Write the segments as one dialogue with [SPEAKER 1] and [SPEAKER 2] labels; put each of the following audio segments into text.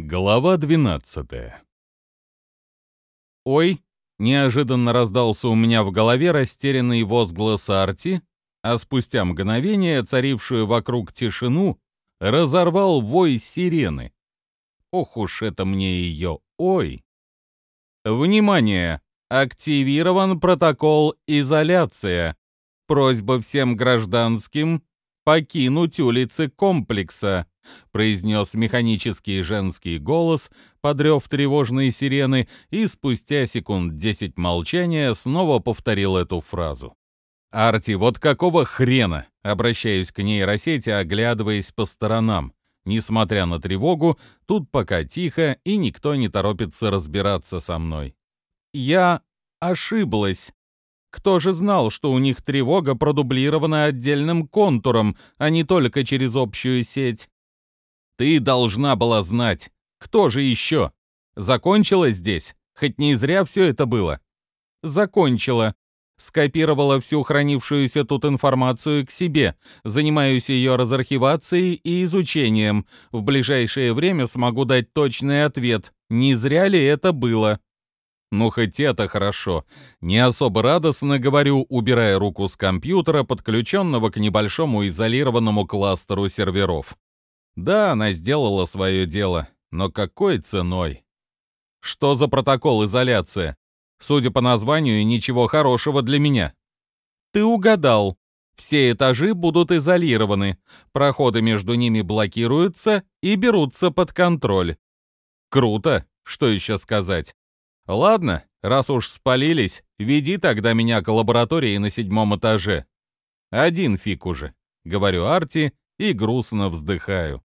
[SPEAKER 1] Глава 12 «Ой!» — неожиданно раздался у меня в голове растерянный возглас Арти, а спустя мгновение царившую вокруг тишину разорвал вой сирены. Ох уж это мне ее «Ой!» «Внимание! Активирован протокол изоляция. Просьба всем гражданским покинуть улицы комплекса», — произнес механический женский голос, подрев тревожные сирены, и спустя секунд десять молчания снова повторил эту фразу. «Арти, вот какого хрена?» — обращаюсь к нейросети, оглядываясь по сторонам. Несмотря на тревогу, тут пока тихо, и никто не торопится разбираться со мной. «Я ошиблась», кто же знал, что у них тревога продублирована отдельным контуром, а не только через общую сеть? Ты должна была знать. Кто же еще? Закончила здесь? Хоть не зря все это было. Закончила. Скопировала всю хранившуюся тут информацию к себе. Занимаюсь ее разархивацией и изучением. В ближайшее время смогу дать точный ответ. Не зря ли это было? Ну, хоть это хорошо. Не особо радостно говорю, убирая руку с компьютера, подключенного к небольшому изолированному кластеру серверов. Да, она сделала свое дело, но какой ценой? Что за протокол изоляции? Судя по названию, ничего хорошего для меня. Ты угадал. Все этажи будут изолированы, проходы между ними блокируются и берутся под контроль. Круто, что еще сказать. Ладно, раз уж спалились, веди тогда меня к лаборатории на седьмом этаже. Один фиг уже, говорю Арти и грустно вздыхаю.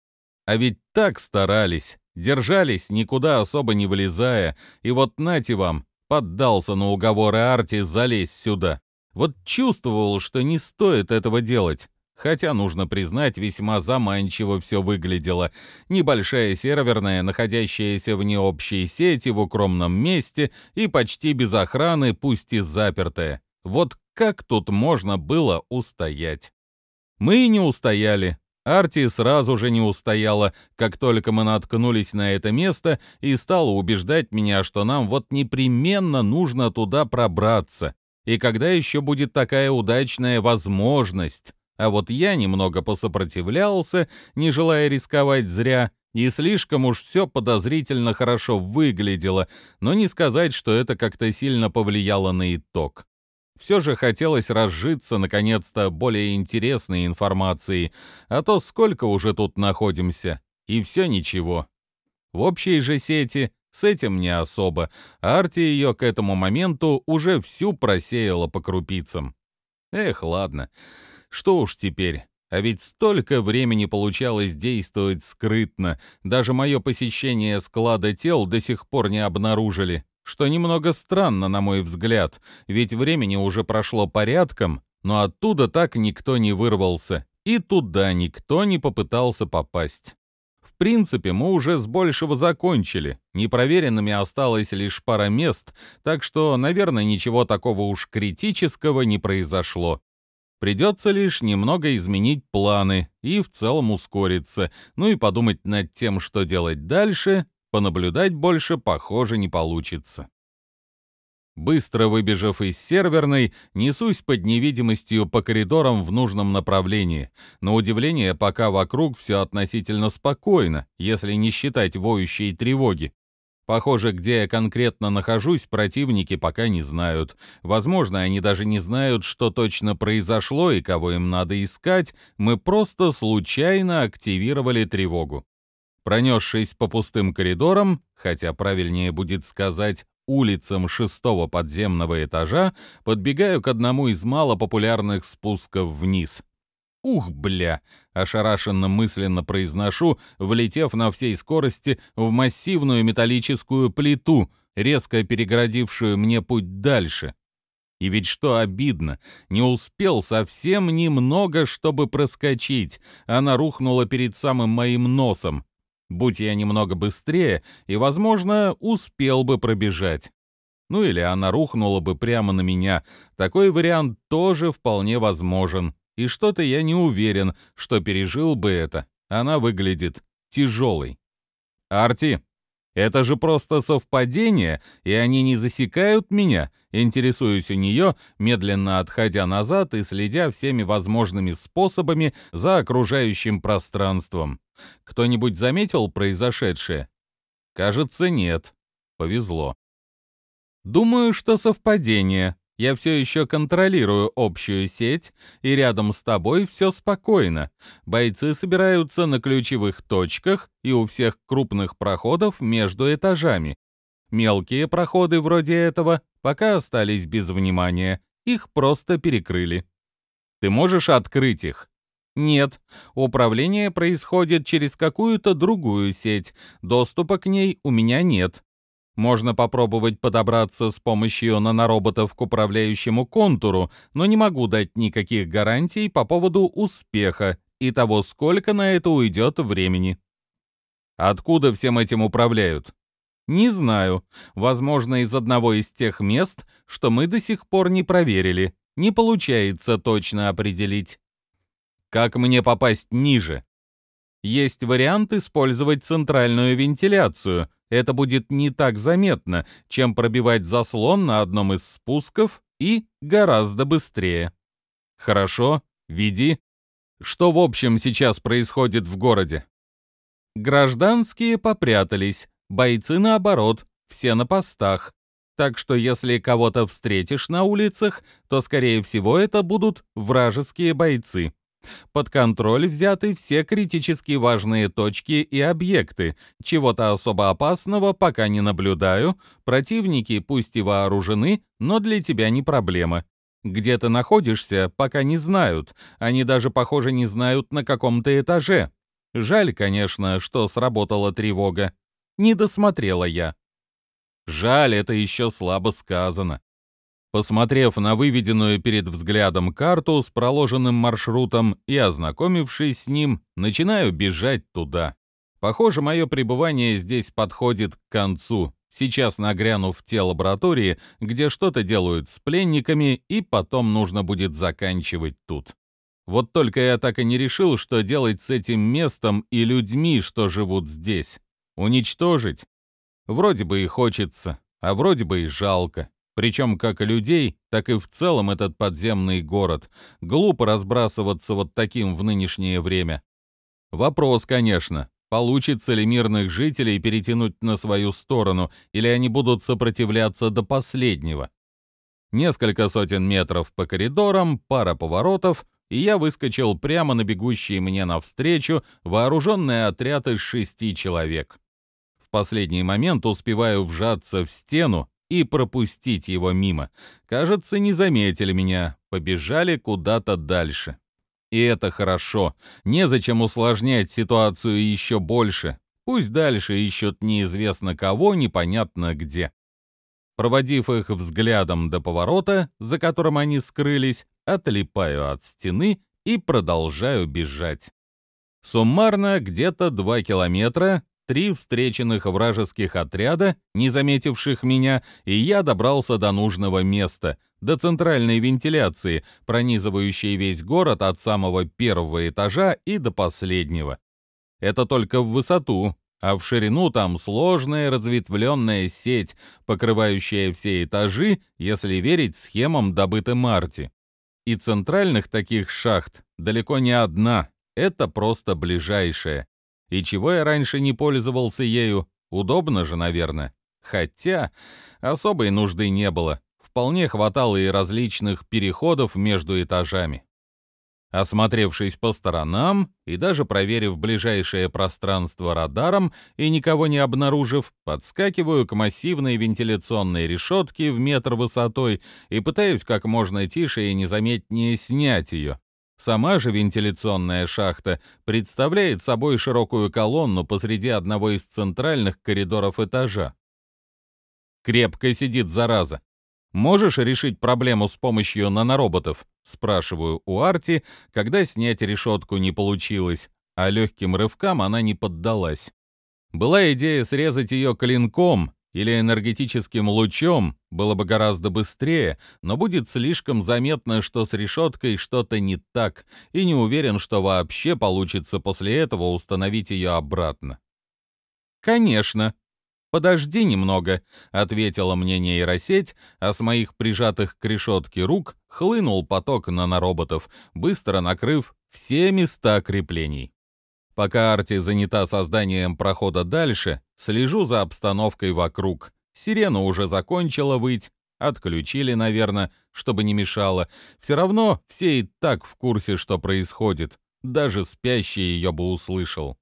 [SPEAKER 1] А ведь так старались, держались, никуда особо не вылезая, и вот нате вам, поддался на уговоры Арти залезть сюда. Вот чувствовал, что не стоит этого делать. Хотя, нужно признать, весьма заманчиво все выглядело. Небольшая серверная, находящаяся вне общей сети в укромном месте и почти без охраны, пусть и запертая. Вот как тут можно было устоять? Мы и не устояли. Арти сразу же не устояла, как только мы наткнулись на это место, и стала убеждать меня, что нам вот непременно нужно туда пробраться. И когда еще будет такая удачная возможность? А вот я немного посопротивлялся, не желая рисковать зря, и слишком уж все подозрительно хорошо выглядело, но не сказать, что это как-то сильно повлияло на итог. Все же хотелось разжиться, наконец-то, более интересной информацией, а то сколько уже тут находимся, и все ничего. В общей же сети с этим не особо, а Арти ее к этому моменту уже всю просеяла по крупицам. Эх, ладно. Что уж теперь, а ведь столько времени получалось действовать скрытно, даже мое посещение склада тел до сих пор не обнаружили, что немного странно, на мой взгляд, ведь времени уже прошло порядком, но оттуда так никто не вырвался, и туда никто не попытался попасть. В принципе, мы уже с большего закончили, непроверенными осталось лишь пара мест, так что, наверное, ничего такого уж критического не произошло. Придется лишь немного изменить планы и в целом ускориться, ну и подумать над тем, что делать дальше, понаблюдать больше, похоже, не получится. Быстро выбежав из серверной, несусь под невидимостью по коридорам в нужном направлении. На удивление, пока вокруг все относительно спокойно, если не считать воющей тревоги. Похоже, где я конкретно нахожусь, противники пока не знают. Возможно, они даже не знают, что точно произошло и кого им надо искать. Мы просто случайно активировали тревогу. Пронесшись по пустым коридорам, хотя правильнее будет сказать улицам шестого подземного этажа, подбегаю к одному из малопопулярных спусков вниз. «Ух, бля!» — ошарашенно мысленно произношу, влетев на всей скорости в массивную металлическую плиту, резко перегородившую мне путь дальше. И ведь что обидно, не успел совсем немного, чтобы проскочить. Она рухнула перед самым моим носом. Будь я немного быстрее, и, возможно, успел бы пробежать. Ну или она рухнула бы прямо на меня. Такой вариант тоже вполне возможен и что-то я не уверен, что пережил бы это. Она выглядит тяжелой. Арти, это же просто совпадение, и они не засекают меня, интересуюсь у нее, медленно отходя назад и следя всеми возможными способами за окружающим пространством. Кто-нибудь заметил произошедшее? Кажется, нет. Повезло. Думаю, что совпадение. Я все еще контролирую общую сеть, и рядом с тобой все спокойно. Бойцы собираются на ключевых точках и у всех крупных проходов между этажами. Мелкие проходы вроде этого пока остались без внимания, их просто перекрыли. Ты можешь открыть их? Нет, управление происходит через какую-то другую сеть, доступа к ней у меня нет. Можно попробовать подобраться с помощью нанороботов к управляющему контуру, но не могу дать никаких гарантий по поводу успеха и того, сколько на это уйдет времени. Откуда всем этим управляют? Не знаю. Возможно, из одного из тех мест, что мы до сих пор не проверили. Не получается точно определить. Как мне попасть ниже? Есть вариант использовать центральную вентиляцию. Это будет не так заметно, чем пробивать заслон на одном из спусков и гораздо быстрее. Хорошо, веди. Что в общем сейчас происходит в городе? Гражданские попрятались, бойцы наоборот, все на постах. Так что если кого-то встретишь на улицах, то, скорее всего, это будут вражеские бойцы. Под контроль взяты все критически важные точки и объекты. Чего-то особо опасного пока не наблюдаю. Противники пусть и вооружены, но для тебя не проблема. Где ты находишься, пока не знают. Они даже, похоже, не знают, на каком-то этаже. Жаль, конечно, что сработала тревога. Не досмотрела я. Жаль, это еще слабо сказано. Посмотрев на выведенную перед взглядом карту с проложенным маршрутом и ознакомившись с ним, начинаю бежать туда. Похоже, мое пребывание здесь подходит к концу. Сейчас нагряну в те лаборатории, где что-то делают с пленниками, и потом нужно будет заканчивать тут. Вот только я так и не решил, что делать с этим местом и людьми, что живут здесь. Уничтожить? Вроде бы и хочется, а вроде бы и жалко. Причем как людей, так и в целом этот подземный город. Глупо разбрасываться вот таким в нынешнее время. Вопрос, конечно, получится ли мирных жителей перетянуть на свою сторону, или они будут сопротивляться до последнего. Несколько сотен метров по коридорам, пара поворотов, и я выскочил прямо на бегущий мне навстречу вооруженный отряд из шести человек. В последний момент успеваю вжаться в стену, и пропустить его мимо. Кажется, не заметили меня, побежали куда-то дальше. И это хорошо. Незачем усложнять ситуацию еще больше. Пусть дальше ищут неизвестно кого, непонятно где. Проводив их взглядом до поворота, за которым они скрылись, отлипаю от стены и продолжаю бежать. Суммарно где-то 2 километра, три встреченных вражеских отряда, не заметивших меня, и я добрался до нужного места, до центральной вентиляции, пронизывающей весь город от самого первого этажа и до последнего. Это только в высоту, а в ширину там сложная разветвленная сеть, покрывающая все этажи, если верить схемам, добытым Марти. И центральных таких шахт далеко не одна, это просто ближайшая. И чего я раньше не пользовался ею? Удобно же, наверное. Хотя особой нужды не было. Вполне хватало и различных переходов между этажами. Осмотревшись по сторонам и даже проверив ближайшее пространство радаром и никого не обнаружив, подскакиваю к массивной вентиляционной решетке в метр высотой и пытаюсь как можно тише и незаметнее снять ее. Сама же вентиляционная шахта представляет собой широкую колонну посреди одного из центральных коридоров этажа. Крепко сидит зараза. Можешь решить проблему с помощью нанороботов? Спрашиваю у Арти, когда снять решетку не получилось, а легким рывкам она не поддалась. Была идея срезать ее клинком, или энергетическим лучом было бы гораздо быстрее, но будет слишком заметно, что с решеткой что-то не так, и не уверен, что вообще получится после этого установить ее обратно. Конечно. «Подожди немного», — ответила мне нейросеть, а с моих прижатых к решетке рук хлынул поток нанороботов, быстро накрыв все места креплений. Пока Арти занята созданием прохода дальше, слежу за обстановкой вокруг. Сирена уже закончила выть, отключили, наверное, чтобы не мешало. Все равно все и так в курсе, что происходит. Даже спящий ее бы услышал.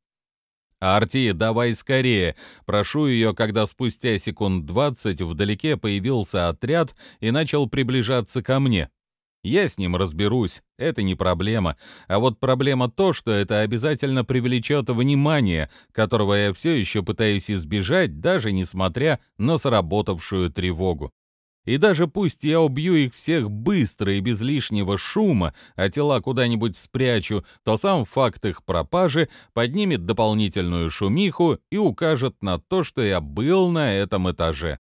[SPEAKER 1] «Арти, давай скорее!» Прошу ее, когда спустя секунд двадцать вдалеке появился отряд и начал приближаться ко мне. Я с ним разберусь, это не проблема. А вот проблема то, что это обязательно привлечет внимание, которого я все еще пытаюсь избежать, даже несмотря на сработавшую тревогу. И даже пусть я убью их всех быстро и без лишнего шума, а тела куда-нибудь спрячу, то сам факт их пропажи поднимет дополнительную шумиху и укажет на то, что я был на этом этаже.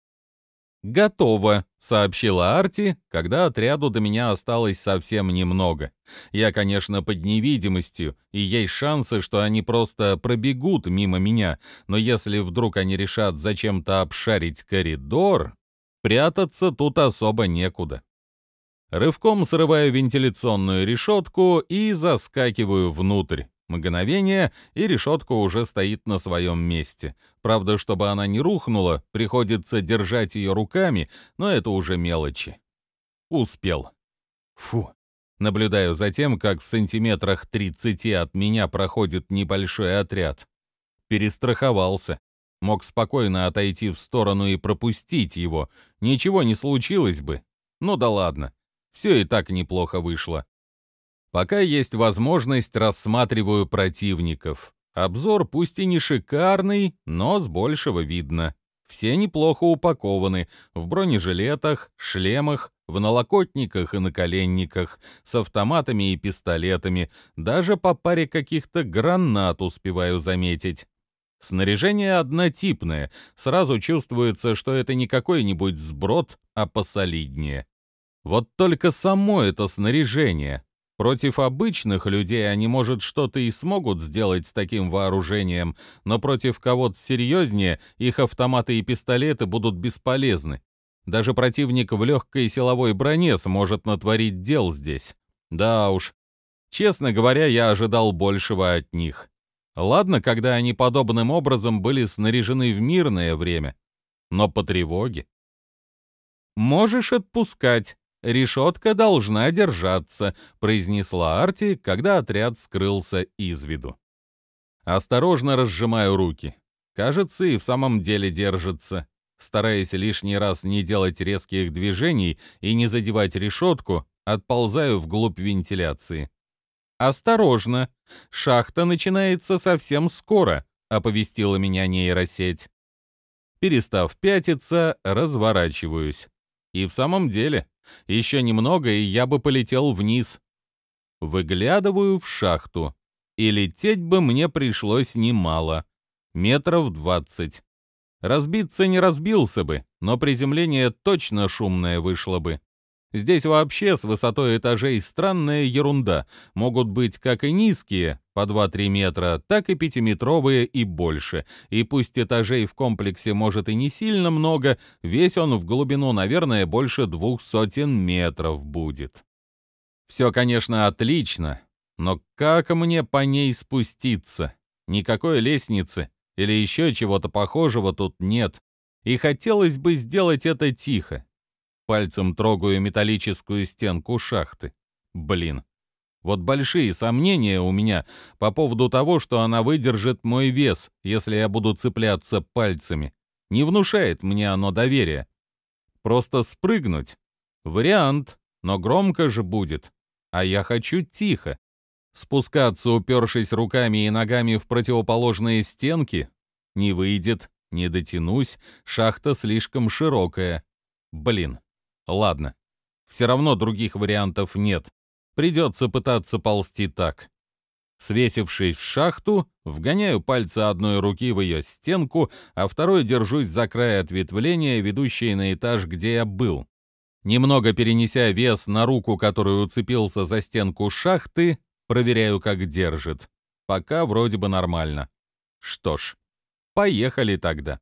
[SPEAKER 1] «Готово», — сообщила Арти, когда отряду до меня осталось совсем немного. Я, конечно, под невидимостью, и есть шансы, что они просто пробегут мимо меня, но если вдруг они решат зачем-то обшарить коридор, Прятаться тут особо некуда. Рывком срываю вентиляционную решетку и заскакиваю внутрь. Мгновение, и решетка уже стоит на своем месте. Правда, чтобы она не рухнула, приходится держать ее руками, но это уже мелочи. Успел. Фу. Наблюдаю за тем, как в сантиметрах 30 от меня проходит небольшой отряд. Перестраховался. Мог спокойно отойти в сторону и пропустить его. Ничего не случилось бы. Ну да ладно. Все и так неплохо вышло. Пока есть возможность, рассматриваю противников. Обзор пусть и не шикарный, но с большего видно. Все неплохо упакованы, в бронежилетах, шлемах, в налокотниках и наколенниках, с автоматами и пистолетами, даже по паре каких-то гранат успеваю заметить. Снаряжение однотипное, сразу чувствуется, что это не какой-нибудь сброд, а посолиднее. Вот только само это снаряжение. Против обычных людей они, может, что-то и смогут сделать с таким вооружением, но против кого-то серьезнее их автоматы и пистолеты будут бесполезны. Даже противник в легкой силовой броне сможет натворить дел здесь. Да уж. Честно говоря, я ожидал большего от них. Ладно, когда они подобным образом были снаряжены в мирное время, но по тревоге. «Можешь отпускать. Решетка должна держаться», — произнесла Арти, когда отряд скрылся из виду. Осторожно разжимаю руки. Кажется, и в самом деле держится. Стараясь лишний раз не делать резких движений и не задевать решетку, отползаю вглубь вентиляции. «Осторожно! Шахта начинается совсем скоро», — оповестила меня нейросеть. Перестав пятиться, разворачиваюсь. И в самом деле, еще немного, и я бы полетел вниз. Выглядываю в шахту. И лететь бы мне пришлось немало. Метров двадцать. Разбиться не разбился бы, но приземление точно шумное вышло бы. Здесь вообще с высотой этажей странная ерунда. Могут быть как и низкие, по 2-3 метра, так и пятиметровые и больше. И пусть этажей в комплексе может и не сильно много, весь он в глубину, наверное, больше двух сотен метров будет. Все, конечно, отлично, но как мне по ней спуститься? Никакой лестницы или еще чего-то похожего тут нет. И хотелось бы сделать это тихо, Пальцем трогаю металлическую стенку шахты. Блин. Вот большие сомнения у меня по поводу того, что она выдержит мой вес, если я буду цепляться пальцами. Не внушает мне оно доверия. Просто спрыгнуть. Вариант, но громко же будет. А я хочу тихо. Спускаться, упершись руками и ногами в противоположные стенки, не выйдет, не дотянусь, шахта слишком широкая. Блин. Ладно. Все равно других вариантов нет. Придется пытаться ползти так. Свесившись в шахту, вгоняю пальцы одной руки в ее стенку, а второй держусь за край ответвления, ведущей на этаж, где я был. Немного перенеся вес на руку, которую уцепился за стенку шахты, проверяю, как держит. Пока вроде бы нормально. Что ж, поехали тогда.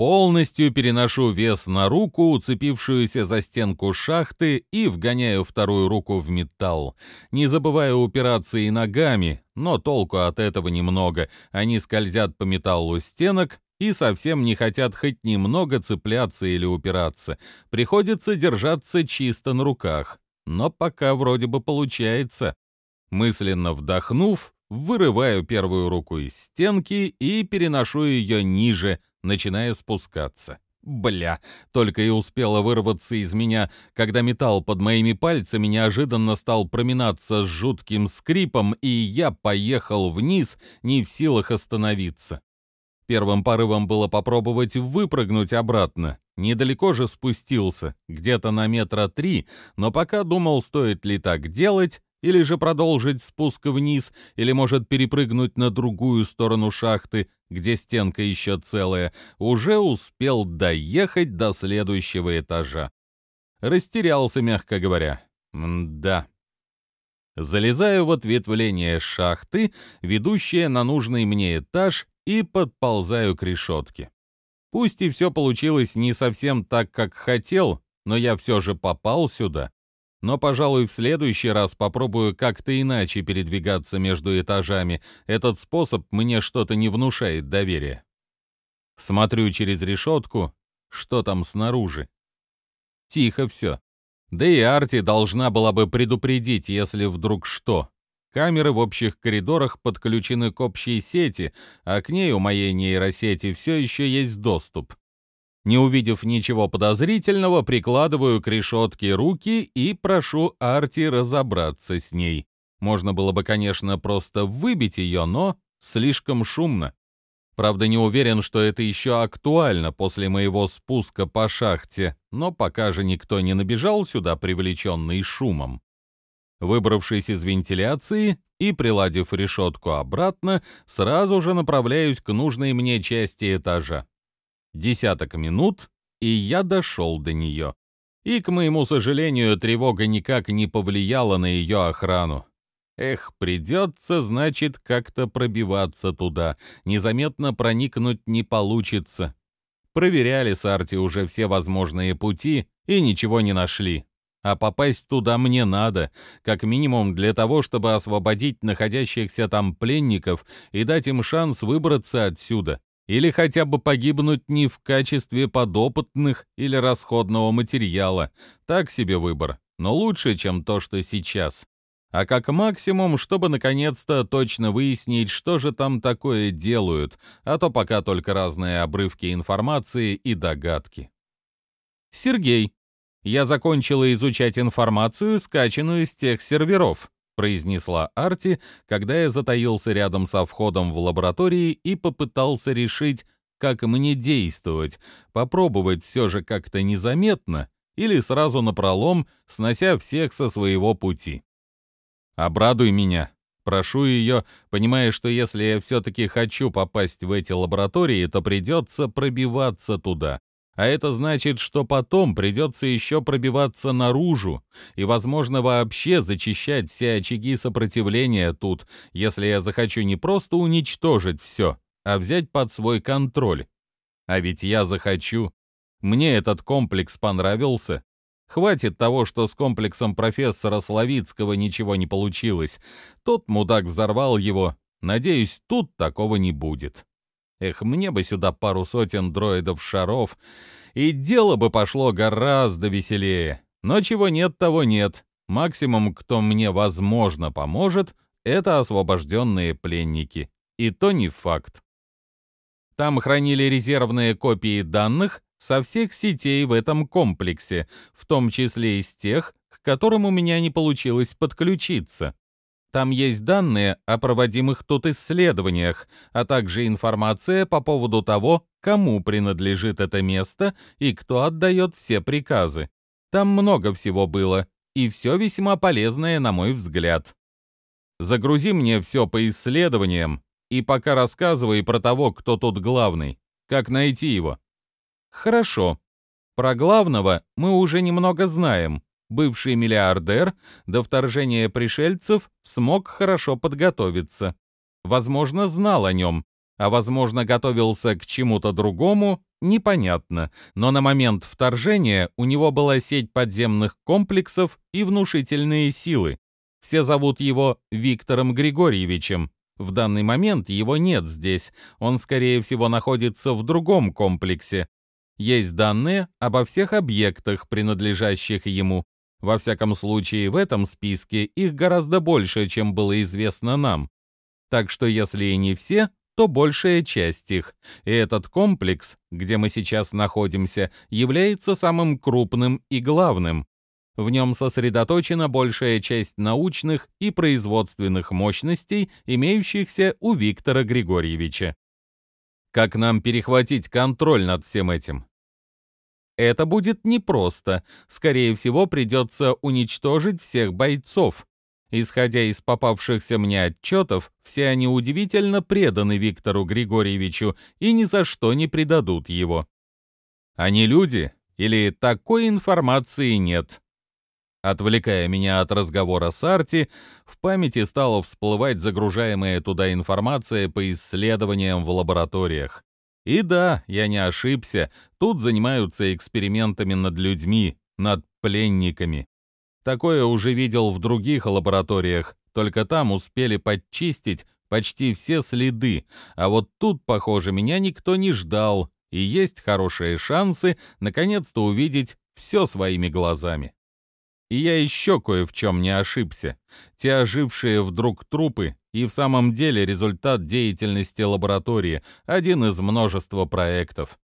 [SPEAKER 1] Полностью переношу вес на руку, уцепившуюся за стенку шахты, и вгоняю вторую руку в металл. Не забываю упираться и ногами, но толку от этого немного. Они скользят по металлу стенок и совсем не хотят хоть немного цепляться или упираться. Приходится держаться чисто на руках. Но пока вроде бы получается. Мысленно вдохнув, вырываю первую руку из стенки и переношу ее ниже, начиная спускаться. Бля, только и успела вырваться из меня, когда металл под моими пальцами неожиданно стал проминаться с жутким скрипом, и я поехал вниз, не в силах остановиться. Первым порывом было попробовать выпрыгнуть обратно. Недалеко же спустился, где-то на метра три, но пока думал, стоит ли так делать, или же продолжить спуск вниз, или, может, перепрыгнуть на другую сторону шахты, где стенка еще целая, уже успел доехать до следующего этажа. Растерялся, мягко говоря. М да. Залезаю в ответвление шахты, ведущее на нужный мне этаж, и подползаю к решетке. Пусть и все получилось не совсем так, как хотел, но я все же попал сюда но, пожалуй, в следующий раз попробую как-то иначе передвигаться между этажами. Этот способ мне что-то не внушает доверия. Смотрю через решетку, что там снаружи. Тихо все. Да и Арти должна была бы предупредить, если вдруг что. Камеры в общих коридорах подключены к общей сети, а к ней у моей нейросети все еще есть доступ. Не увидев ничего подозрительного, прикладываю к решетке руки и прошу Арти разобраться с ней. Можно было бы, конечно, просто выбить ее, но слишком шумно. Правда, не уверен, что это еще актуально после моего спуска по шахте, но пока же никто не набежал сюда, привлеченный шумом. Выбравшись из вентиляции и приладив решетку обратно, сразу же направляюсь к нужной мне части этажа. Десяток минут, и я дошел до нее. И, к моему сожалению, тревога никак не повлияла на ее охрану. Эх, придется, значит, как-то пробиваться туда. Незаметно проникнуть не получится. Проверяли с Арти уже все возможные пути и ничего не нашли. А попасть туда мне надо, как минимум для того, чтобы освободить находящихся там пленников и дать им шанс выбраться отсюда или хотя бы погибнуть не в качестве подопытных или расходного материала. Так себе выбор, но лучше, чем то, что сейчас. А как максимум, чтобы наконец-то точно выяснить, что же там такое делают, а то пока только разные обрывки информации и догадки. Сергей. Я закончила изучать информацию, скачанную с тех серверов произнесла Арти, когда я затаился рядом со входом в лаборатории и попытался решить, как мне действовать, попробовать все же как-то незаметно или сразу напролом, снося всех со своего пути. «Обрадуй меня», Прошу ее, понимая, что если я все-таки хочу попасть в эти лаборатории, то придется пробиваться туда а это значит, что потом придется еще пробиваться наружу и, возможно, вообще зачищать все очаги сопротивления тут, если я захочу не просто уничтожить все, а взять под свой контроль. А ведь я захочу. Мне этот комплекс понравился. Хватит того, что с комплексом профессора Славицкого ничего не получилось. Тот мудак взорвал его. Надеюсь, тут такого не будет. Эх, мне бы сюда пару сотен дроидов-шаров, и дело бы пошло гораздо веселее. Но чего нет, того нет. Максимум, кто мне, возможно, поможет, это освобожденные пленники. И то не факт. Там хранили резервные копии данных со всех сетей в этом комплексе, в том числе из тех, к которым у меня не получилось подключиться. Там есть данные о проводимых тут исследованиях, а также информация по поводу того, кому принадлежит это место и кто отдает все приказы. Там много всего было, и все весьма полезное, на мой взгляд. Загрузи мне все по исследованиям, и пока рассказывай про того, кто тут главный. Как найти его? Хорошо. Про главного мы уже немного знаем бывший миллиардер, до вторжения пришельцев смог хорошо подготовиться. Возможно, знал о нем, а, возможно, готовился к чему-то другому, непонятно, но на момент вторжения у него была сеть подземных комплексов и внушительные силы. Все зовут его Виктором Григорьевичем. В данный момент его нет здесь, он, скорее всего, находится в другом комплексе. Есть данные обо всех объектах, принадлежащих ему. Во всяком случае, в этом списке их гораздо больше, чем было известно нам. Так что если и не все, то большая часть их. И этот комплекс, где мы сейчас находимся, является самым крупным и главным. В нем сосредоточена большая часть научных и производственных мощностей, имеющихся у Виктора Григорьевича. Как нам перехватить контроль над всем этим? Это будет непросто. Скорее всего, придется уничтожить всех бойцов. Исходя из попавшихся мне отчетов, все они удивительно преданы Виктору Григорьевичу и ни за что не предадут его. Они люди или такой информации нет? Отвлекая меня от разговора с Арти, в памяти стала всплывать загружаемая туда информация по исследованиям в лабораториях. И да, я не ошибся, тут занимаются экспериментами над людьми, над пленниками. Такое уже видел в других лабораториях, только там успели подчистить почти все следы, а вот тут, похоже, меня никто не ждал, и есть хорошие шансы наконец-то увидеть все своими глазами. И я еще кое в чем не ошибся. Те ожившие вдруг трупы и в самом деле результат деятельности лаборатории, один из множества проектов.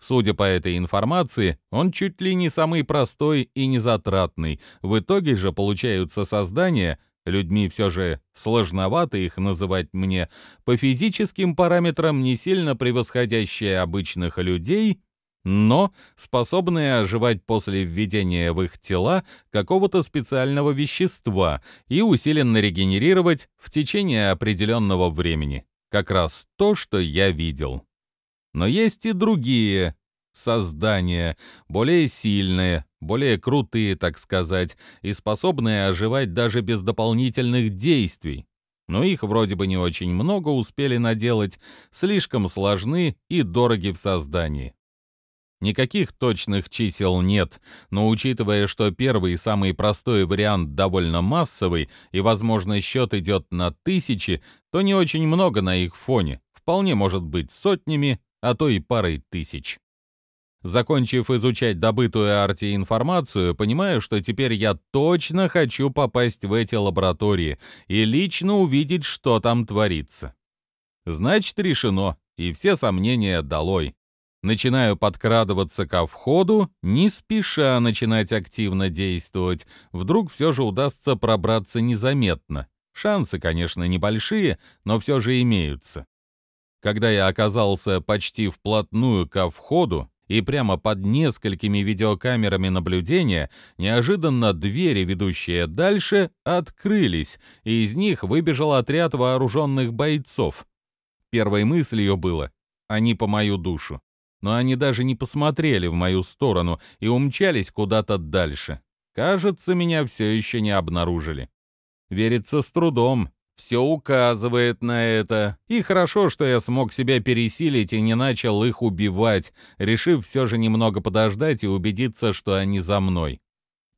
[SPEAKER 1] Судя по этой информации, он чуть ли не самый простой и незатратный. В итоге же получаются создания, людьми все же сложновато их называть мне, по физическим параметрам не сильно превосходящие обычных людей, но способные оживать после введения в их тела какого-то специального вещества и усиленно регенерировать в течение определенного времени. Как раз то, что я видел. Но есть и другие создания, более сильные, более крутые, так сказать, и способные оживать даже без дополнительных действий. Но их вроде бы не очень много успели наделать, слишком сложны и дороги в создании. Никаких точных чисел нет, но учитывая, что первый самый простой вариант довольно массовый и, возможно, счет идет на тысячи, то не очень много на их фоне, вполне может быть сотнями, а то и парой тысяч. Закончив изучать добытую Арти информацию, понимаю, что теперь я точно хочу попасть в эти лаборатории и лично увидеть, что там творится. Значит, решено, и все сомнения долой. Начинаю подкрадываться ко входу, не спеша начинать активно действовать. Вдруг все же удастся пробраться незаметно. Шансы, конечно, небольшие, но все же имеются. Когда я оказался почти вплотную ко входу и прямо под несколькими видеокамерами наблюдения, неожиданно двери, ведущие дальше, открылись, и из них выбежал отряд вооруженных бойцов. Первой мыслью было «они по мою душу» но они даже не посмотрели в мою сторону и умчались куда-то дальше. Кажется, меня все еще не обнаружили. Верится с трудом. Все указывает на это. И хорошо, что я смог себя пересилить и не начал их убивать, решив все же немного подождать и убедиться, что они за мной.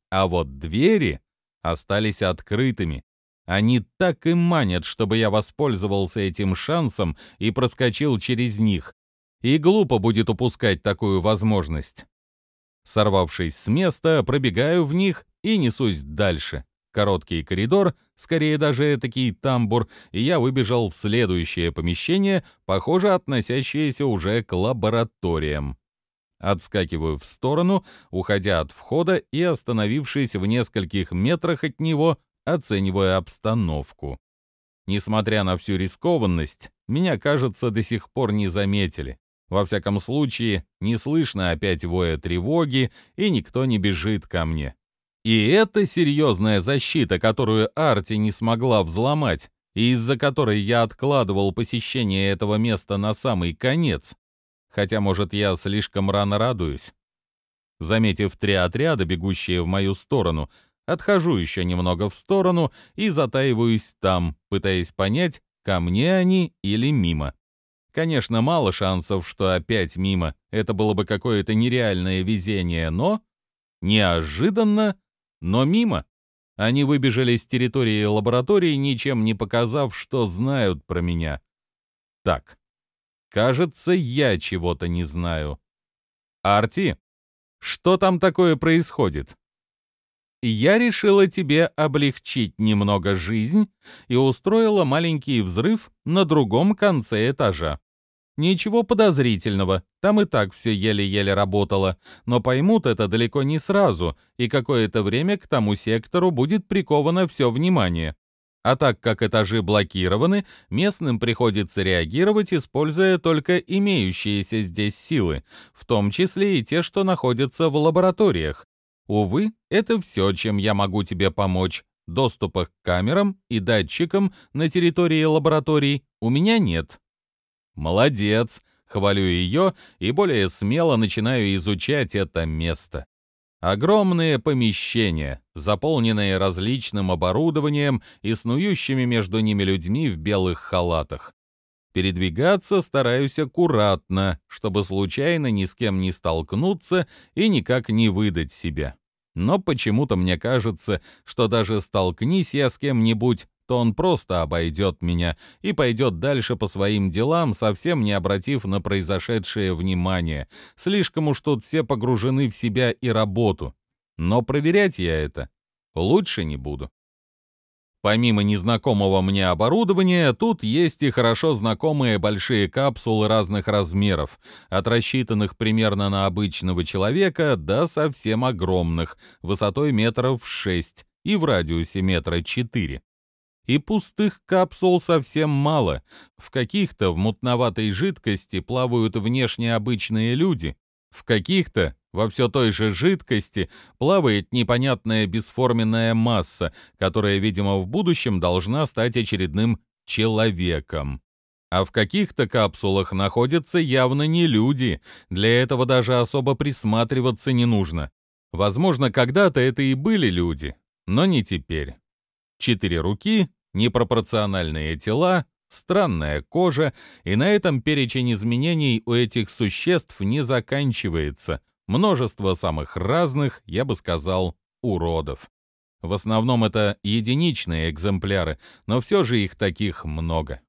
[SPEAKER 1] А вот двери остались открытыми. Они так и манят, чтобы я воспользовался этим шансом и проскочил через них, и глупо будет упускать такую возможность. Сорвавшись с места, пробегаю в них и несусь дальше. Короткий коридор, скорее даже этакий тамбур, и я выбежал в следующее помещение, похоже, относящееся уже к лабораториям. Отскакиваю в сторону, уходя от входа и остановившись в нескольких метрах от него, оценивая обстановку. Несмотря на всю рискованность, меня, кажется, до сих пор не заметили. Во всяком случае, не слышно опять воя тревоги, и никто не бежит ко мне. И это серьезная защита, которую Арти не смогла взломать, и из-за которой я откладывал посещение этого места на самый конец. Хотя, может, я слишком рано радуюсь. Заметив три отряда, бегущие в мою сторону, отхожу еще немного в сторону и затаиваюсь там, пытаясь понять, ко мне они или мимо. Конечно, мало шансов, что опять мимо. Это было бы какое-то нереальное везение, но... Неожиданно, но мимо. Они выбежали с территории лаборатории, ничем не показав, что знают про меня. Так, кажется, я чего-то не знаю. Арти, что там такое происходит? Я решила тебе облегчить немного жизнь и устроила маленький взрыв на другом конце этажа. Ничего подозрительного, там и так все еле-еле работало, но поймут это далеко не сразу, и какое-то время к тому сектору будет приковано все внимание. А так как этажи блокированы, местным приходится реагировать, используя только имеющиеся здесь силы, в том числе и те, что находятся в лабораториях. Увы, это все, чем я могу тебе помочь. Доступа к камерам и датчикам на территории лабораторий у меня нет. Молодец, хвалю ее и более смело начинаю изучать это место. Огромные помещения, заполненные различным оборудованием и снующими между ними людьми в белых халатах. Передвигаться стараюсь аккуратно, чтобы случайно ни с кем не столкнуться и никак не выдать себя. Но почему-то мне кажется, что даже столкнись я с кем-нибудь, то он просто обойдет меня и пойдет дальше по своим делам, совсем не обратив на произошедшее внимание. Слишком уж тут все погружены в себя и работу. Но проверять я это лучше не буду. Помимо незнакомого мне оборудования, тут есть и хорошо знакомые большие капсулы разных размеров, от рассчитанных примерно на обычного человека до совсем огромных, высотой метров 6 и в радиусе метра 4 и пустых капсул совсем мало. В каких-то в мутноватой жидкости плавают внешне обычные люди, в каких-то во все той же жидкости плавает непонятная бесформенная масса, которая, видимо, в будущем должна стать очередным человеком. А в каких-то капсулах находятся явно не люди, для этого даже особо присматриваться не нужно. Возможно, когда-то это и были люди, но не теперь. Четыре руки, непропорциональные тела, странная кожа, и на этом перечень изменений у этих существ не заканчивается. Множество самых разных, я бы сказал, уродов. В основном это единичные экземпляры, но все же их таких много.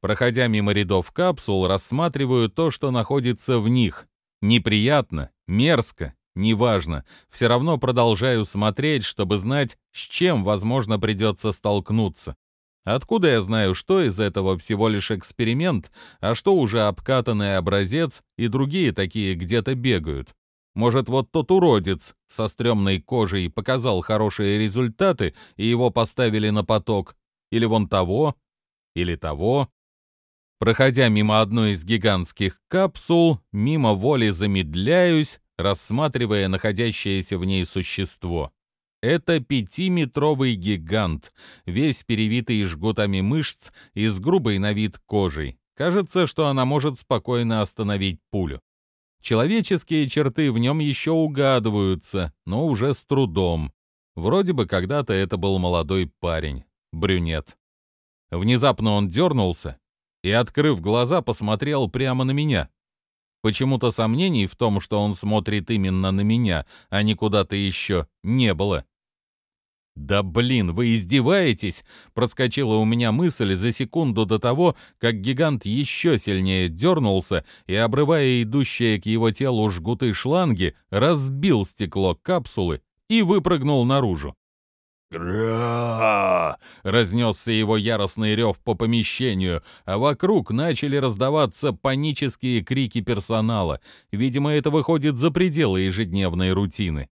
[SPEAKER 1] Проходя мимо рядов капсул, рассматриваю то, что находится в них. Неприятно, мерзко, Неважно, все равно продолжаю смотреть, чтобы знать, с чем, возможно, придется столкнуться. Откуда я знаю, что из этого всего лишь эксперимент, а что уже обкатанный образец и другие такие где-то бегают? Может, вот тот уродец со стрёмной кожей показал хорошие результаты, и его поставили на поток? Или вон того? Или того? Проходя мимо одной из гигантских капсул, мимо воли замедляюсь, рассматривая находящееся в ней существо. Это пятиметровый гигант, весь перевитый жгутами мышц и с грубой на вид кожей. Кажется, что она может спокойно остановить пулю. Человеческие черты в нем еще угадываются, но уже с трудом. Вроде бы когда-то это был молодой парень, брюнет. Внезапно он дернулся и, открыв глаза, посмотрел прямо на меня. Почему-то сомнений в том, что он смотрит именно на меня, а не куда-то еще, не было. «Да блин, вы издеваетесь?» — проскочила у меня мысль за секунду до того, как гигант еще сильнее дернулся и, обрывая идущие к его телу жгуты шланги, разбил стекло капсулы и выпрыгнул наружу. «Гра!» — разнесся его яростный рев по помещению, а вокруг начали раздаваться панические крики персонала. Видимо, это выходит за пределы ежедневной рутины.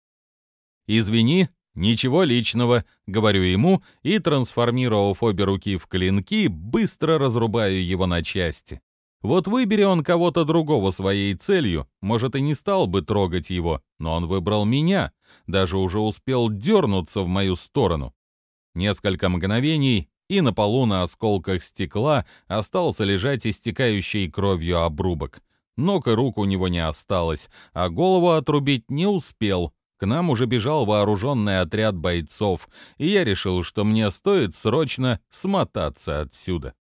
[SPEAKER 1] «Извини, ничего личного», — говорю ему, и, трансформировав обе руки в клинки, быстро разрубаю его на части. Вот выбери он кого-то другого своей целью, может, и не стал бы трогать его, но он выбрал меня, даже уже успел дернуться в мою сторону. Несколько мгновений, и на полу на осколках стекла остался лежать истекающий кровью обрубок. Ног и рук у него не осталось, а голову отрубить не успел. К нам уже бежал вооруженный отряд бойцов, и я решил, что мне стоит срочно смотаться отсюда.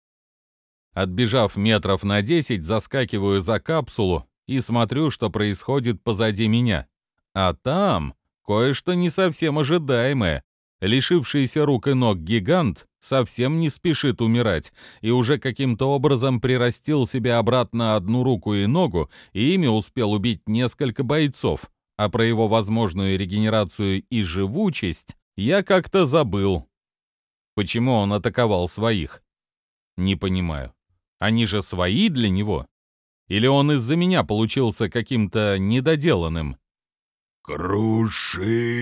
[SPEAKER 1] Отбежав метров на десять, заскакиваю за капсулу и смотрю, что происходит позади меня. А там кое-что не совсем ожидаемое. Лишившийся рук и ног гигант совсем не спешит умирать и уже каким-то образом прирастил себе обратно одну руку и ногу, и ими успел убить несколько бойцов, а про его возможную регенерацию и живучесть я как-то забыл. Почему он атаковал своих? Не понимаю. Они же свои для него? Или он из-за меня получился каким-то недоделанным?
[SPEAKER 2] «Крушить!»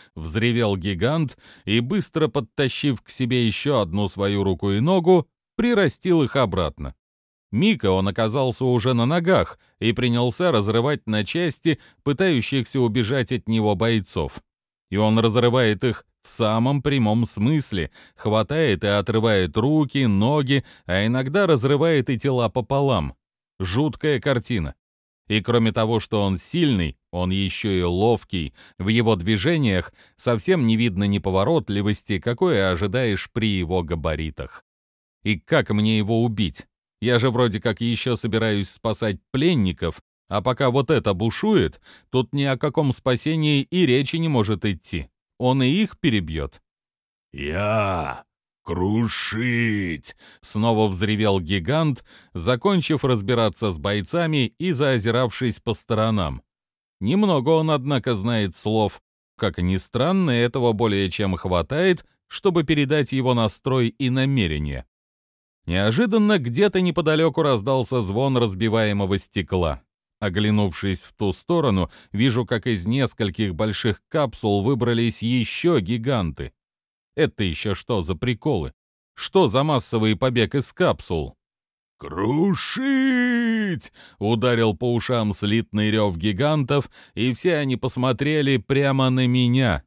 [SPEAKER 1] — взревел гигант и, быстро подтащив к себе еще одну свою руку и ногу, прирастил их обратно. Мика он оказался уже на ногах и принялся разрывать на части пытающихся убежать от него бойцов. И он разрывает их в самом прямом смысле, хватает и отрывает руки, ноги, а иногда разрывает и тела пополам. Жуткая картина. И кроме того, что он сильный, он еще и ловкий. В его движениях совсем не видно неповоротливости, какое ожидаешь при его габаритах. И как мне его убить? Я же вроде как еще собираюсь спасать пленников, а пока вот это бушует, тут ни о каком спасении и речи не может идти. Он и их перебьет.
[SPEAKER 2] «Я «Крушить!» — снова взревел гигант, закончив разбираться с бойцами и заозиравшись по сторонам.
[SPEAKER 1] Немного он, однако, знает слов. Как ни странно, этого более чем хватает, чтобы передать его настрой и намерение. Неожиданно где-то неподалеку раздался звон разбиваемого стекла. Оглянувшись в ту сторону, вижу, как из нескольких больших капсул выбрались еще гиганты. Это еще что за приколы? Что за массовый побег из капсул?
[SPEAKER 2] «Крушить!» — ударил по ушам слитный рев гигантов, и все они посмотрели прямо на меня.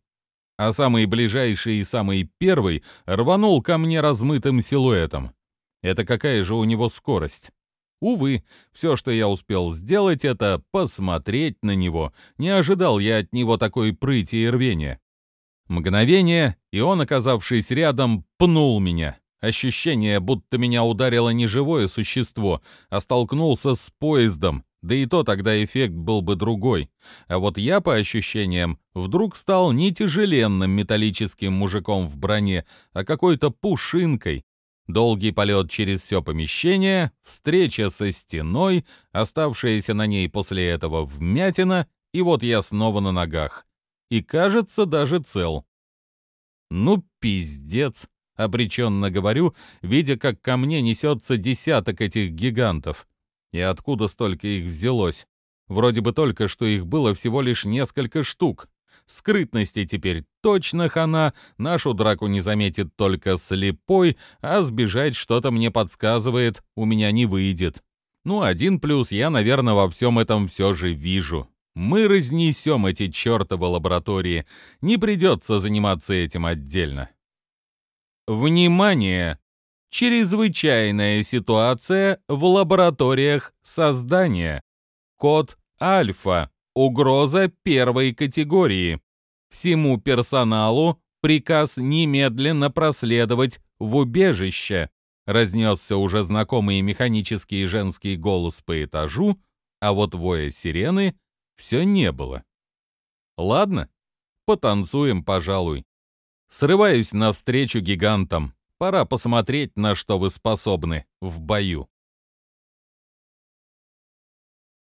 [SPEAKER 1] А самый ближайший и самый первый рванул ко мне размытым силуэтом. Это какая же у него скорость? Увы, все, что я успел сделать, это посмотреть на него. Не ожидал я от него такой прыти и рвения. Мгновение, и он, оказавшись рядом, пнул меня. Ощущение, будто меня ударило не живое существо, а столкнулся с поездом, да и то тогда эффект был бы другой. А вот я, по ощущениям, вдруг стал не тяжеленным металлическим мужиком в броне, а какой-то пушинкой. Долгий полет через все помещение, встреча со стеной, оставшаяся на ней после этого вмятина, и вот я снова на ногах и, кажется, даже цел. «Ну, пиздец!» — обреченно говорю, видя, как ко мне несется десяток этих гигантов. И откуда столько их взялось? Вроде бы только что их было всего лишь несколько штук. Скрытности теперь точно хана, нашу драку не заметит только слепой, а сбежать что-то мне подсказывает, у меня не выйдет. Ну, один плюс я, наверное, во всем этом все же вижу. Мы разнесем эти чертовы лаборатории, не придется заниматься этим отдельно. Внимание! Чрезвычайная ситуация в лабораториях создания. Код Альфа. Угроза первой категории. Всему персоналу приказ немедленно проследовать в убежище. Разнесся уже знакомый механический женский голос по этажу, а вот воя сирены все не было. Ладно, потанцуем, пожалуй. Срываюсь навстречу гигантам. Пора посмотреть, на что вы способны в бою.